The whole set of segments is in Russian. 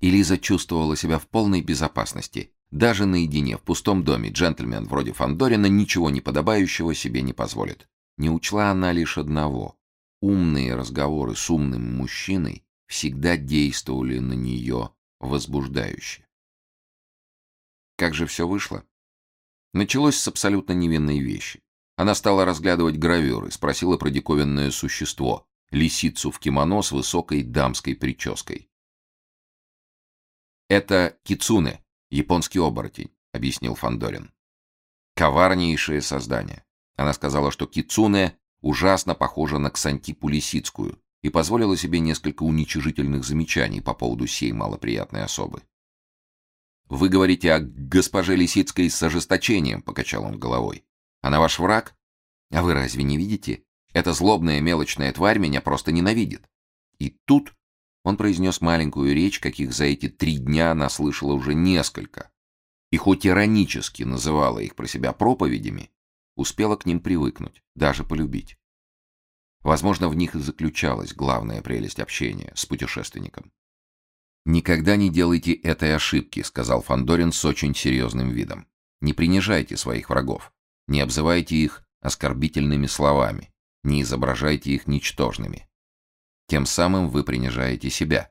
И Лиза чувствовала себя в полной безопасности. Даже наедине в пустом доме джентльмен вроде Фандорина ничего неподобающего себе не позволит. Не учла она лишь одного. Умные разговоры с умным мужчиной всегда действовали на нее возбуждающе. Как же все вышло? Началось с абсолютно невинной вещи. Она стала разглядывать гравюры, спросила про диковинное существо, лисицу в кимоно с высокой дамской прической. «Это кицуне, японский оборотень», — объяснил Фандорин. «Коварнейшее создание». Она сказала, что кицуне ужасно похожа на Ксантипу Лисицкую и позволила себе несколько уничижительных замечаний по поводу сей малоприятной особы. «Вы говорите о госпоже Лисицкой с ожесточением», — покачал он головой. «Она ваш враг? А вы разве не видите? Эта злобная мелочная тварь меня просто ненавидит». И тут он произнес маленькую речь, каких за эти три дня она слышала уже несколько. И хоть иронически называла их про себя проповедями, успела к ним привыкнуть, даже полюбить. Возможно, в них и заключалась главная прелесть общения с путешественником. «Никогда не делайте этой ошибки», — сказал Фандорин с очень серьезным видом. «Не принижайте своих врагов, не обзывайте их оскорбительными словами, не изображайте их ничтожными. Тем самым вы принижаете себя.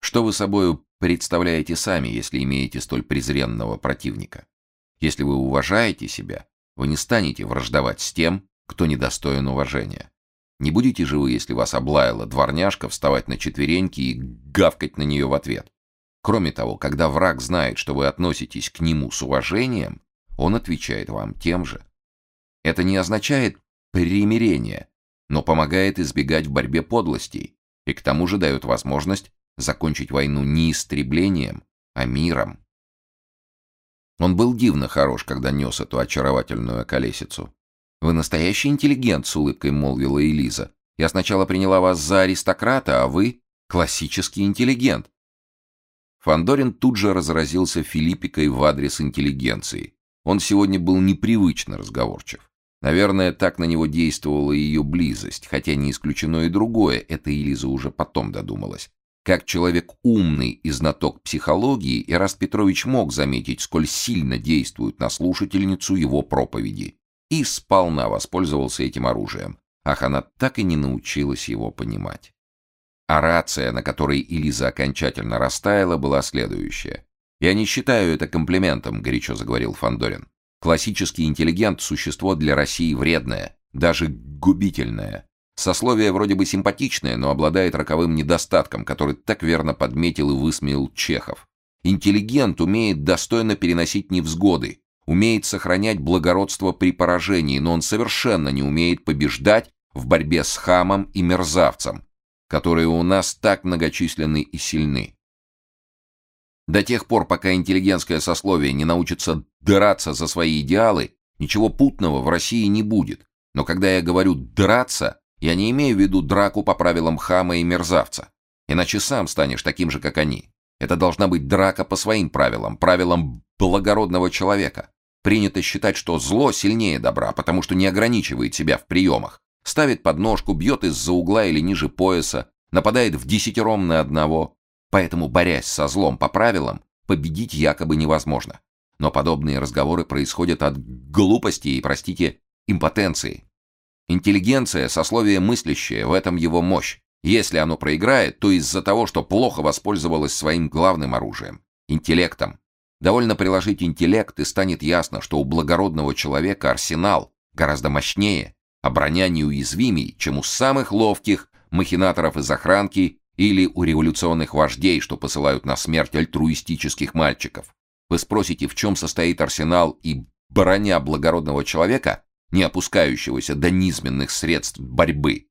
Что вы собою представляете сами, если имеете столь презренного противника? Если вы уважаете себя, вы не станете враждовать с тем, кто недостоин уважения. Не будете же вы, если вас облаяла дворняжка, вставать на четвереньки и гавкать на нее в ответ. Кроме того, когда враг знает, что вы относитесь к нему с уважением, он отвечает вам тем же. Это не означает примирение, но помогает избегать в борьбе подлостей и к тому же дает возможность закончить войну не истреблением, а миром. Он был дивно хорош, когда нес эту очаровательную колесицу. «Вы настоящий интеллигент», — с улыбкой молвила Элиза. «Я сначала приняла вас за аристократа, а вы — классический интеллигент». Фандорин тут же разразился филиппикой в адрес интеллигенции. Он сегодня был непривычно разговорчив. Наверное, так на него действовала ее близость, хотя не исключено и другое, это Элиза уже потом додумалась. Как человек умный и знаток психологии, Эраст Петрович мог заметить, сколь сильно действуют на слушательницу его проповеди и сполна воспользовался этим оружием. Ах, она так и не научилась его понимать. Орация, на которой Элиза окончательно растаяла, была следующая. «Я не считаю это комплиментом», — горячо заговорил Фандорин. «Классический интеллигент — существо для России вредное, даже губительное. Сословие вроде бы симпатичное, но обладает роковым недостатком, который так верно подметил и высмеял Чехов. Интеллигент умеет достойно переносить невзгоды, умеет сохранять благородство при поражении, но он совершенно не умеет побеждать в борьбе с хамом и мерзавцем, которые у нас так многочисленны и сильны. До тех пор, пока интеллигентское сословие не научится драться за свои идеалы, ничего путного в России не будет. Но когда я говорю «драться», я не имею в виду драку по правилам хама и мерзавца. Иначе сам станешь таким же, как они. Это должна быть драка по своим правилам, правилам благородного человека. Принято считать, что зло сильнее добра, потому что не ограничивает себя в приемах. Ставит подножку, бьет из-за угла или ниже пояса, нападает в десятером на одного. Поэтому, борясь со злом по правилам, победить якобы невозможно. Но подобные разговоры происходят от глупости и, простите, импотенции. Интеллигенция — сословие мыслящее, в этом его мощь. Если оно проиграет, то из-за того, что плохо воспользовалось своим главным оружием — интеллектом. Довольно приложить интеллект, и станет ясно, что у благородного человека арсенал гораздо мощнее, а броня неуязвимей, чем у самых ловких махинаторов из охранки или у революционных вождей, что посылают на смерть альтруистических мальчиков. Вы спросите, в чем состоит арсенал и броня благородного человека, не опускающегося до низменных средств борьбы?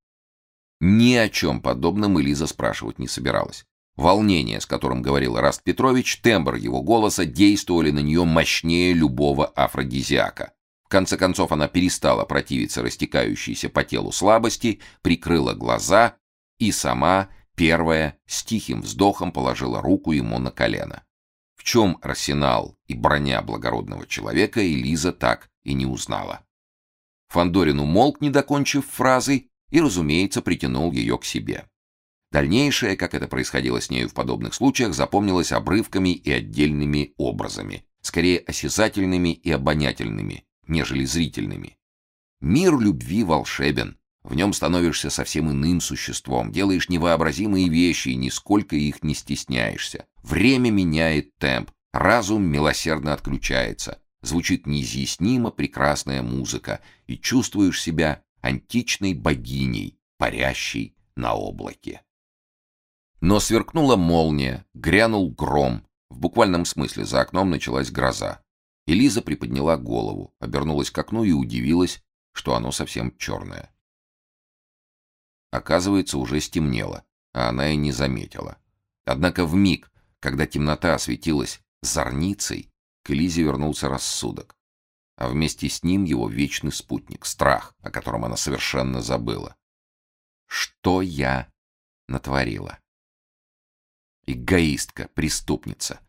Ни о чем подобном Элиза спрашивать не собиралась. Волнение, с которым говорил Раст Петрович, тембр его голоса действовали на нее мощнее любого афродизиака. В конце концов она перестала противиться растекающейся по телу слабости, прикрыла глаза и сама, первая, с тихим вздохом положила руку ему на колено. В чем арсенал и броня благородного человека Элиза так и не узнала. Фандорин умолк, не докончив фразы, и, разумеется, притянул ее к себе. Дальнейшее, как это происходило с нею в подобных случаях, запомнилось обрывками и отдельными образами, скорее осязательными и обонятельными, нежели зрительными. Мир любви волшебен. В нем становишься совсем иным существом, делаешь невообразимые вещи и нисколько их не стесняешься. Время меняет темп, разум милосердно отключается, звучит неизъяснимо прекрасная музыка, и чувствуешь себя античной богиней, парящей на облаке. Но сверкнула молния, грянул гром. В буквальном смысле за окном началась гроза. Элиза приподняла голову, обернулась к окну и удивилась, что оно совсем черное. Оказывается, уже стемнело, а она и не заметила. Однако в миг, когда темнота осветилась зорницей, к Элизе вернулся рассудок. А вместе с ним его вечный спутник, страх, о котором она совершенно забыла. Что я натворила? Эгоистка, преступница.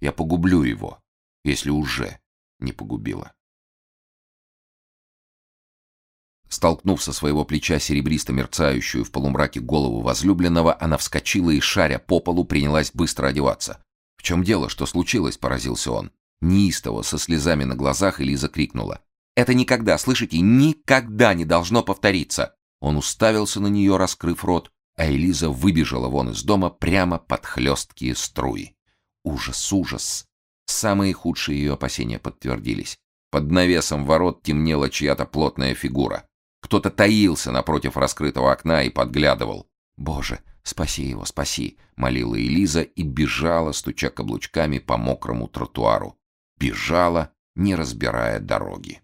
Я погублю его, если уже не погубила. Столкнув со своего плеча серебристо мерцающую в полумраке голову возлюбленного, она вскочила и, шаря по полу, принялась быстро одеваться. «В чем дело? Что случилось?» — поразился он. Неистово, со слезами на глазах, Элиза крикнула. «Это никогда, слышите, никогда не должно повториться!» Он уставился на нее, раскрыв рот, а Элиза выбежала вон из дома прямо под хлесткие струи. Ужас, ужас! Самые худшие ее опасения подтвердились. Под навесом ворот темнела чья-то плотная фигура. Кто-то таился напротив раскрытого окна и подглядывал. «Боже, спаси его, спаси!» — молила Элиза и бежала, стуча каблучками по мокрому тротуару. Бежала, не разбирая дороги.